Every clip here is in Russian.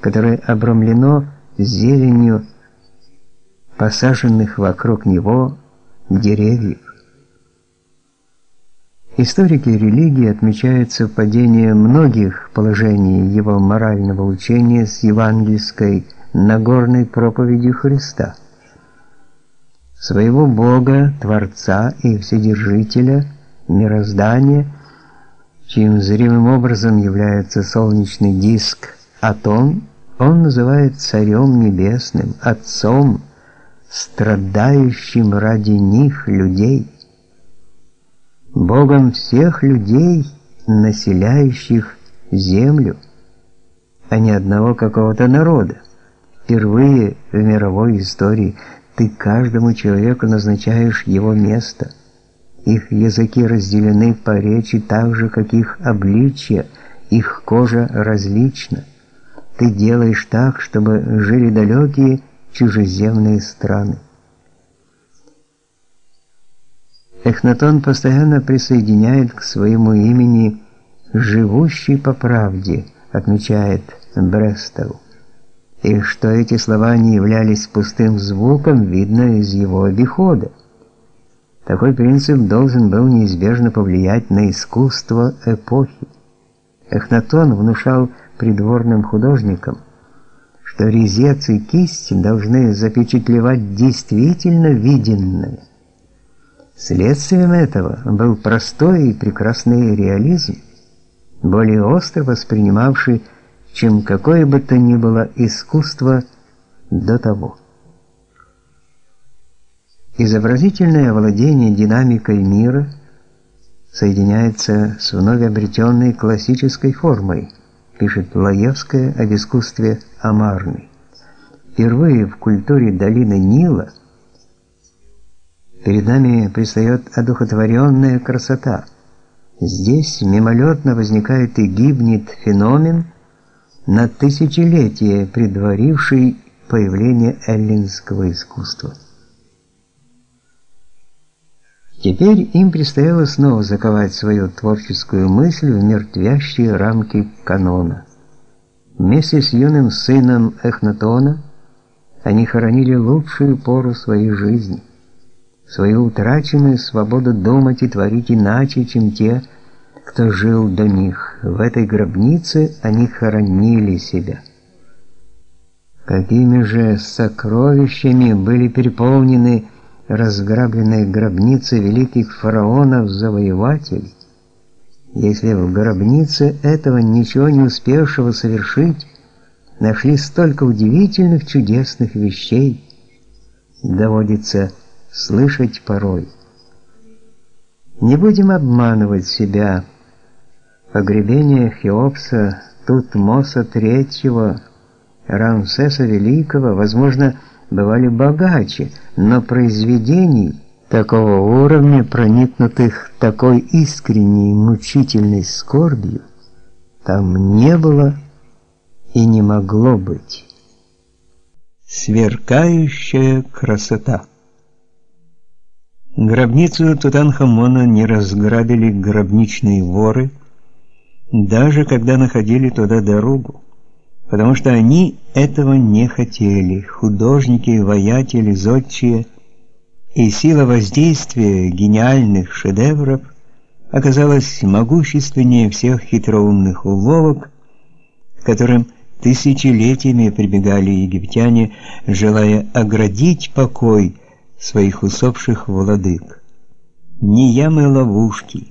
которое обрамлено зеленью посаженных вокруг него деревьев. Историки религии отмечают совпадение многих положений его морального учения с евангельской Нагорной проповедью Христа. Своего Бога, Творца и Вседержителя, мироздания, чьим зримым образом является солнечный диск Атом, он называет Царем Небесным, Отцом, страдающим ради них людей, Богом всех людей, населяющих землю, а не одного какого-то народа. Впервые в мировой истории ты каждому человеку назначаешь его место. Их языки разделены по речи так же, как их обличье, их кожа различна. Ты делаешь так, чтобы жили далекие чужеземные страны. Эхнатон постоянно присоединяет к своему имени «живущий по правде», отмечает Брестоу. И что эти слова не являлись пустым звуком, видно из его обихода. Такой принцип должен был неизбежно повлиять на искусство эпохи. Эхнатон внушал придворным художникам, что резец и кисть должны запечатлевать действительно виденное. Следствием этого был простой и прекрасный реализм, более остро воспринимавший чем какое бы то ни было искусство до того. Изобразительное владение динамикой мира соединяется с вновь обретенной классической формой, пишет Лаевская об искусстве Амарны. Впервые в культуре долины Нила перед нами предстает одухотворенная красота. Здесь мимолетно возникает и гибнет феномен – на тысячелетия предваривший появление эллинского искусства. Теперь им предстояло снова заковать свою творческую мысль в мертвящие рамки канона. Вместе с юным сыном Эхнатона они хоронили лучшую пору своей жизни, свою утраченную свободу думать и творить иначе, чем те, кто жил до них. В этой гробнице они хоронили себя. Какими же сокровищами были переполнены разграбленные гробницы великих фараонов-завоевателей, если в гробнице этого ничего не успевшего совершить нашли столько удивительных чудесных вещей, доводится слышать порой. Не будем обманывать себя, Погребение Хеопса, Тутмоса III, Рамсеса Великого, возможно, бывали богаче, но произведений такого уровня, проникнутых такой искренней мучительной скорбью, там не было и не могло быть. Сверкающая красота. Гробницу Тутанхамона не разграбили гробничные воры, даже когда находили туда дорогу, потому что они этого не хотели, художники, воятели, зодчие, и сила воздействия гениальных шедевров оказалась могущественнее всех хитроумных уловок, к которым тысячелетиями прибегали египтяне, желая оградить покой своих усопших владык. Ни ямы ловушки,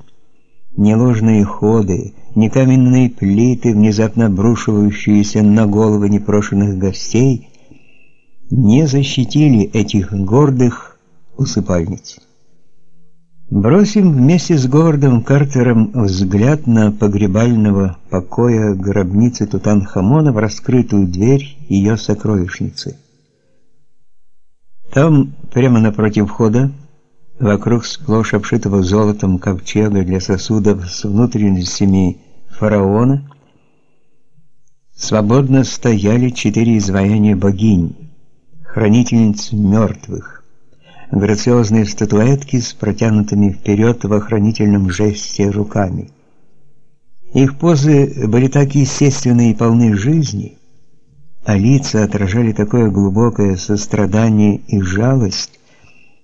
ни ложные ходы, ни каменные плиты, внезапно обрушивающиеся на головы непрошенных гостей, не защитили этих гордых усыпальниц. Бросим вместе с Гордом Картером взгляд на погребального покоя гробницы Тутанхамона в раскрытую дверь ее сокровищницы. Там, прямо напротив входа, вокруг сплошь обшитого золотом ковчега для сосудов с внутренностями фараона свободно стояли четыре изваяния богинь, хранительниц мертвых, грациозные статуэтки с протянутыми вперед в охранительном жесте руками. Их позы были так естественны и полны жизни, а лица отражали такое глубокое сострадание и жалость,